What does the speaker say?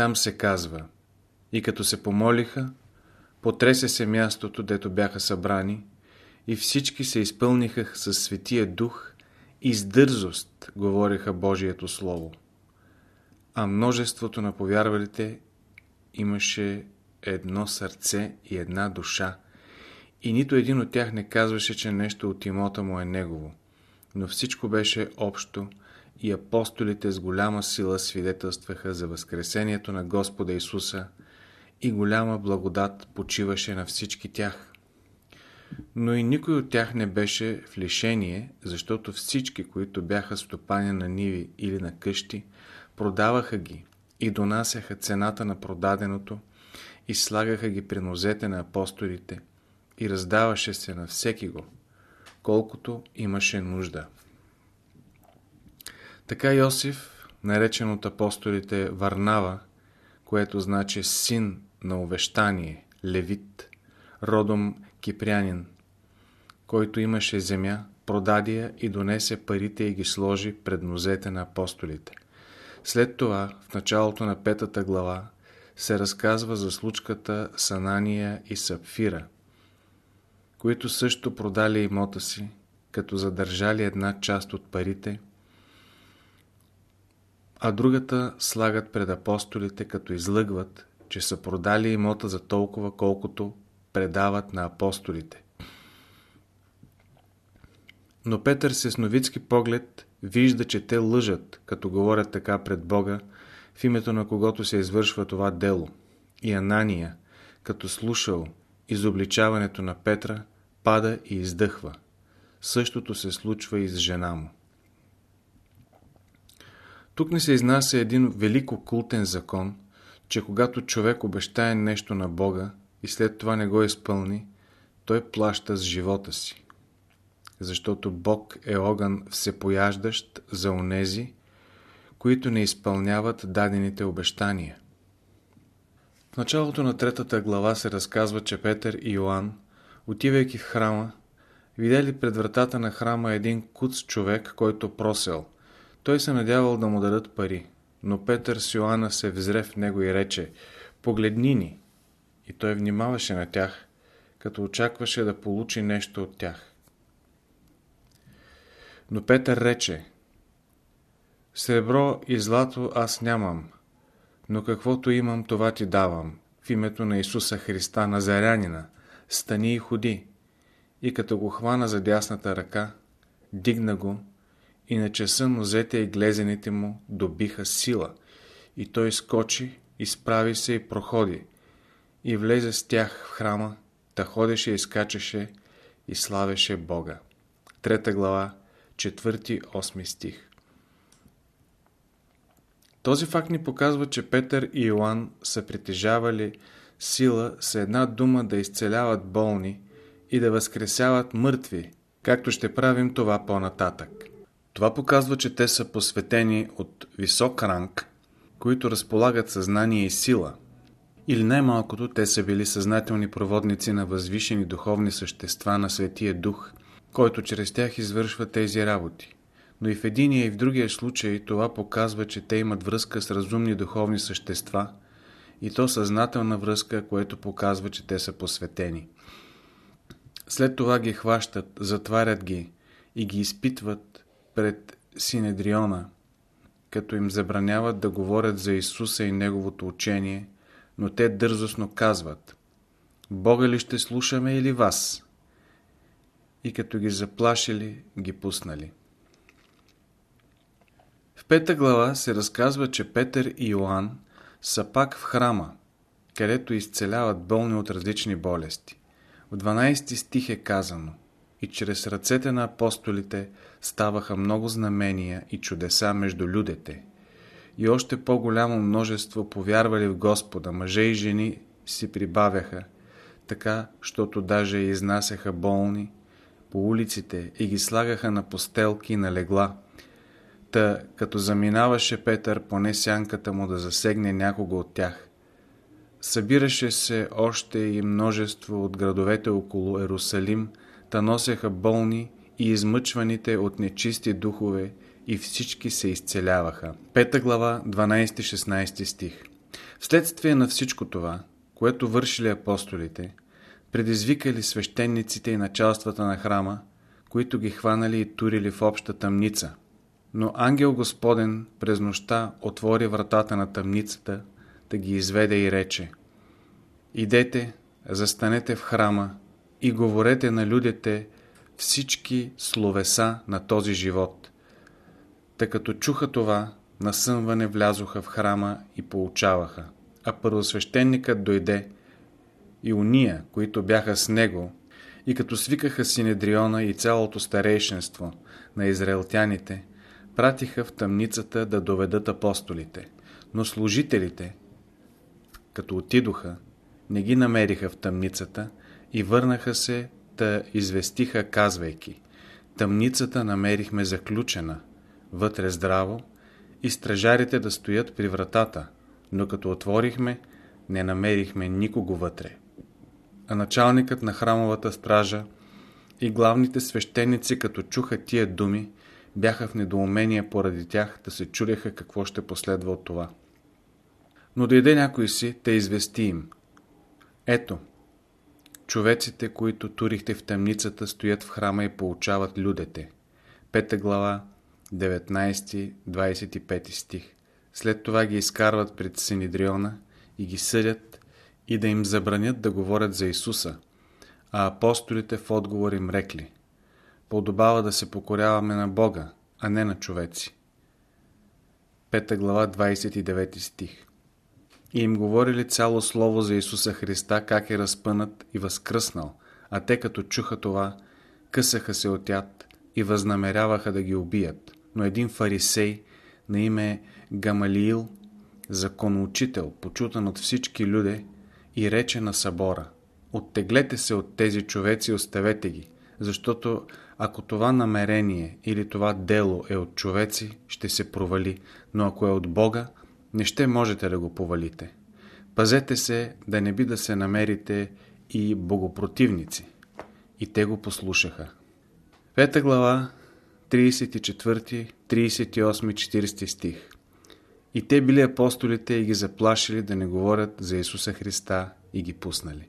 Там се казва И като се помолиха, потресе се мястото, дето бяха събрани, и всички се изпълниха със Светия Дух и с дързост говориха Божието Слово. А множеството на повярвалите имаше едно сърце и една душа, и нито един от тях не казваше, че нещо от имота му е негово, но всичко беше общо и апостолите с голяма сила свидетелстваха за възкресението на Господа Исуса и голяма благодат почиваше на всички тях. Но и никой от тях не беше в лишение, защото всички, които бяха стопани на ниви или на къщи, продаваха ги и донасяха цената на продаденото и слагаха ги при нозете на апостолите и раздаваше се на всеки го, колкото имаше нужда. Така Йосиф, наречен от апостолите Варнава, което значи син на увещание, левит, родом кипрянин, който имаше земя, продаде я и донесе парите и ги сложи пред нозете на апостолите. След това, в началото на петата глава, се разказва за случката с Анания и Сапфира, които също продали имота си, като задържали една част от парите, а другата слагат пред апостолите, като излъгват, че са продали имота за толкова, колкото предават на апостолите. Но Петър с ясновидски поглед вижда, че те лъжат, като говорят така пред Бога, в името на когото се извършва това дело. И Анания, като слушал изобличаването на Петра, пада и издъхва. Същото се случва и с жена му. Тук не се изнася един велико култен закон, че когато човек обещае нещо на Бога и след това не го изпълни, той плаща с живота си. Защото Бог е огън всепояждащ за онези, които не изпълняват дадените обещания. В началото на третата глава се разказва, че Петър и Йоанн, отивайки в храма, видели пред вратата на храма един куц човек, който просел. Той се надявал да му дадат пари, но Петър с Йоанна се взре в него и рече «Погледни ни!» И той внимаваше на тях, като очакваше да получи нещо от тях. Но Петър рече Сребро и злато аз нямам, но каквото имам, това ти давам. В името на Исуса Христа Назарянина, стани и ходи. И като го хвана за дясната ръка, дигна го и на часа нозете и глезените му добиха сила. И той скочи, изправи се и проходи. И влезе с тях в храма, та ходеше и скачаше и славеше Бога. Трета глава, четвърти, осми стих. Този факт ни показва, че Петър и Йоанн са притежавали сила с една дума да изцеляват болни и да възкресяват мъртви, както ще правим това по-нататък. Това показва, че те са посветени от висок ранг, които разполагат съзнание и сила. Или най-малкото те са били съзнателни проводници на възвишени духовни същества на Светия Дух, който чрез тях извършва тези работи но и в единия и в другия случай това показва, че те имат връзка с разумни духовни същества и то съзнателна връзка, което показва, че те са посветени. След това ги хващат, затварят ги и ги изпитват пред Синедриона, като им забраняват да говорят за Исуса и Неговото учение, но те дързостно казват Бога ли ще слушаме или вас? И като ги заплашили, ги пуснали пета глава се разказва, че Петър и Йоанн са пак в храма, където изцеляват болни от различни болести. В 12 стих е казано И чрез ръцете на апостолите ставаха много знамения и чудеса между людите. И още по-голямо множество повярвали в Господа, мъже и жени си прибавяха, така, щото даже изнасяха болни по улиците и ги слагаха на постелки и на легла, Та, като заминаваше Петър, поне сянката му да засегне някого от тях. Събираше се още и множество от градовете около Ерусалим, та носеха болни и измъчваните от нечисти духове и всички се изцеляваха. Пета глава, 12-16 стих Вследствие на всичко това, което вършили апостолите, предизвикали свещениците и началствата на храма, които ги хванали и турили в обща тъмница. Но ангел Господен през нощта отвори вратата на тъмницата, да ги изведе и рече Идете, застанете в храма и говорете на людите всички словеса на този живот. Тъй като чуха това, на сънване влязоха в храма и получаваха. А първосвещеникът дойде и уния, които бяха с него, и като свикаха Синедриона и цялото старейшенство на израелтяните, пратиха в тъмницата да доведат апостолите. Но служителите, като отидоха, не ги намериха в тъмницата и върнаха се да известиха, казвайки Тъмницата намерихме заключена, вътре здраво, и стражарите да стоят при вратата, но като отворихме, не намерихме никого вътре. А началникът на храмовата стража и главните свещеници, като чуха тия думи, бяха в недоумение поради тях да се чудеха какво ще последва от това. Но дойде някой си, те извести им. Ето, човеците, които турихте в тъмницата, стоят в храма и получават людете. Пета глава, 19-25 стих. След това ги изкарват пред Синедриона и ги съдят и да им забранят да говорят за Исуса, а апостолите в отговор им рекли Подобава да се покоряваме на Бога, а не на човеци. 5 глава 29 стих И им говорили цяло слово за Исуса Христа, как е разпънат и възкръснал, а те като чуха това, късаха се от яд и възнамеряваха да ги убият. Но един фарисей на име Гамалиил, законоучител, почутан от всички люди, и рече на събора Оттеглете се от тези човеци и оставете ги, защото ако това намерение или това дело е от човеци, ще се провали, но ако е от Бога, не ще можете да го повалите. Пазете се да не би да се намерите и богопротивници. И те го послушаха. Пета глава 34, 38, 40 стих. И те били апостолите и ги заплашили да не говорят за Исуса Христа и ги пуснали.